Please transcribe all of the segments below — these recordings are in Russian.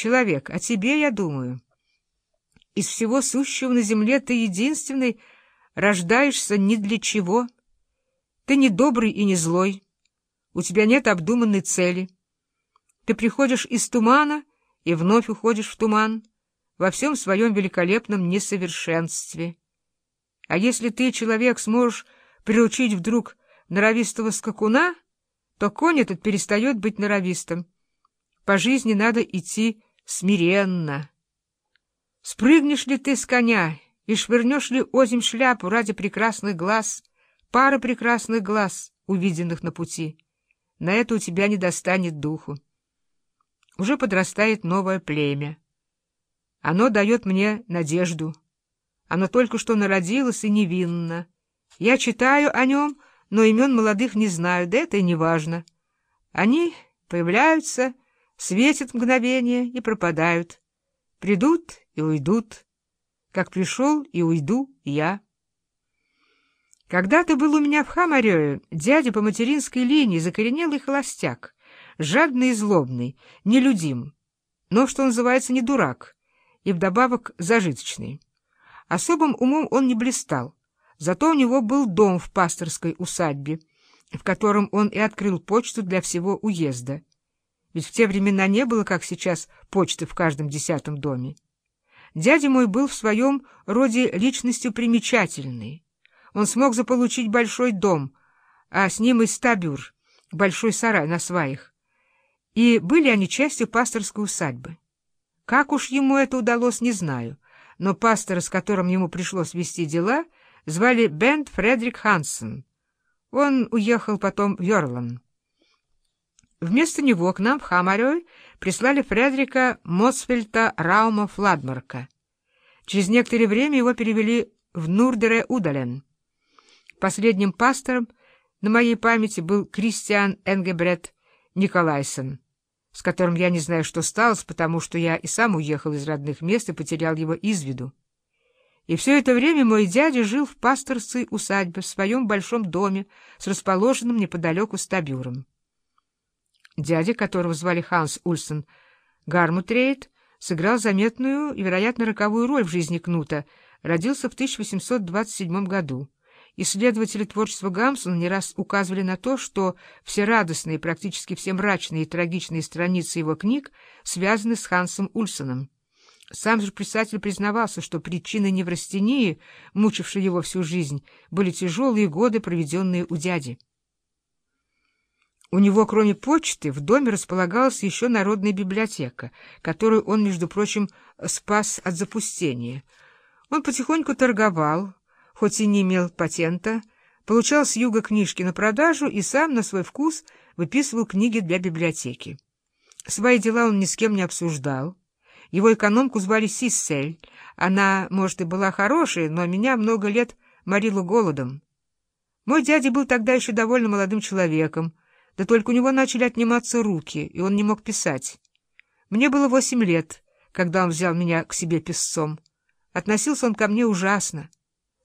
Человек, о тебе я думаю. Из всего сущего на земле ты единственный рождаешься ни для чего. Ты не добрый и не злой. У тебя нет обдуманной цели. Ты приходишь из тумана и вновь уходишь в туман во всем своем великолепном несовершенстве. А если ты, человек, сможешь приручить вдруг норовистого скакуна, то конь этот перестает быть норовистым. По жизни надо идти смиренно. Спрыгнешь ли ты с коня и швырнешь ли озим шляпу ради прекрасных глаз, пары прекрасных глаз, увиденных на пути, на это у тебя не достанет духу. Уже подрастает новое племя. Оно дает мне надежду. Оно только что народилось и невинно. Я читаю о нем, но имен молодых не знаю, да это и не важно. Они появляются, светят мгновение и пропадают. Придут и уйдут, как пришел и уйду я. Когда-то был у меня в Хамарёе дядя по материнской линии, закоренелый холостяк, жадный и злобный, нелюдим, но, что называется, не дурак, и вдобавок зажиточный. Особым умом он не блистал, зато у него был дом в пасторской усадьбе, в котором он и открыл почту для всего уезда. Ведь в те времена не было, как сейчас, почты в каждом десятом доме. Дядя мой был в своем роде личностью примечательной. Он смог заполучить большой дом, а с ним и стабюр, большой сарай на сваях. И были они частью пасторской усадьбы. Как уж ему это удалось, не знаю, но пастора, с которым ему пришлось вести дела, звали Бент Фредерик Хансен. Он уехал потом в Йорлан. Вместо него к нам в Хамарёй прислали Фредерика Мосфельта Раума Фладмарка. Через некоторое время его перевели в Нурдере-Удален. Последним пастором на моей памяти был Кристиан Энгебрет Николайсон, с которым я не знаю, что сталось, потому что я и сам уехал из родных мест и потерял его из виду. И все это время мой дядя жил в пасторской усадьбе в своем большом доме с расположенным неподалеку стабюром. Дядя, которого звали Ханс Ульсен Гармутрейд, сыграл заметную и, вероятно, роковую роль в жизни Кнута, родился в 1827 году. Исследователи творчества Гамсона не раз указывали на то, что все радостные, практически все мрачные и трагичные страницы его книг связаны с Хансом Ульсоном. Сам же писатель признавался, что причиной неврастении, мучившей его всю жизнь, были тяжелые годы, проведенные у дяди. У него, кроме почты, в доме располагалась еще народная библиотека, которую он, между прочим, спас от запустения. Он потихоньку торговал, хоть и не имел патента, получал с юга книжки на продажу и сам на свой вкус выписывал книги для библиотеки. Свои дела он ни с кем не обсуждал. Его экономку звали Сиссель. Она, может, и была хорошей, но меня много лет морила голодом. Мой дядя был тогда еще довольно молодым человеком, да только у него начали отниматься руки, и он не мог писать. Мне было восемь лет, когда он взял меня к себе писцом. Относился он ко мне ужасно.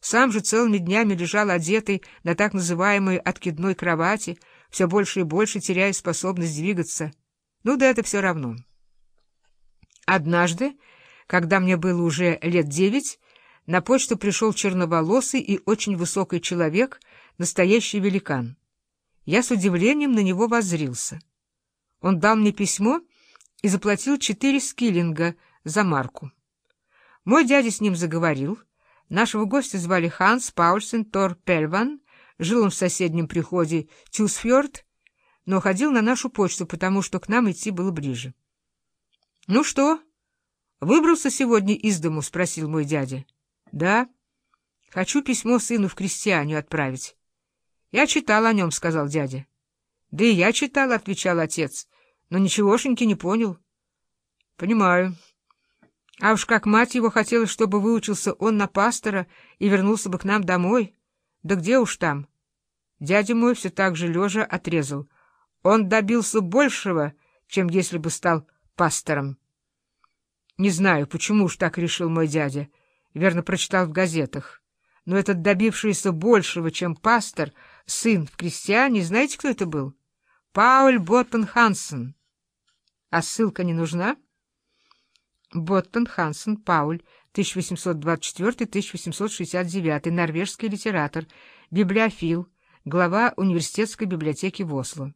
Сам же целыми днями лежал одетый на так называемой откидной кровати, все больше и больше теряя способность двигаться. Ну да это все равно. Однажды, когда мне было уже лет девять, на почту пришел черноволосый и очень высокий человек, настоящий великан. Я с удивлением на него воззрился. Он дал мне письмо и заплатил четыре скиллинга за марку. Мой дядя с ним заговорил. Нашего гостя звали Ханс Паульсен Тор Пельван. Жил он в соседнем приходе Тюсфьорд, но ходил на нашу почту, потому что к нам идти было ближе. — Ну что, выбрался сегодня из дому? — спросил мой дядя. — Да. Хочу письмо сыну в крестьяне отправить. «Я читал о нем», — сказал дядя. «Да и я читал», — отвечал отец, — «но ничегошеньки не понял». «Понимаю. А уж как мать его хотела, чтобы выучился он на пастора и вернулся бы к нам домой. Да где уж там?» Дядя мой все так же лежа отрезал. Он добился большего, чем если бы стал пастором. Не знаю, почему уж так решил мой дядя. Верно, прочитал в газетах. Но этот добившийся большего, чем пастор — сын в крестьяне, знаете, кто это был? Пауль Боттен Хансен. А ссылка не нужна? Боттон Хансен Пауль, 1824-1869, норвежский литератор, библиофил, глава университетской библиотеки в Осло.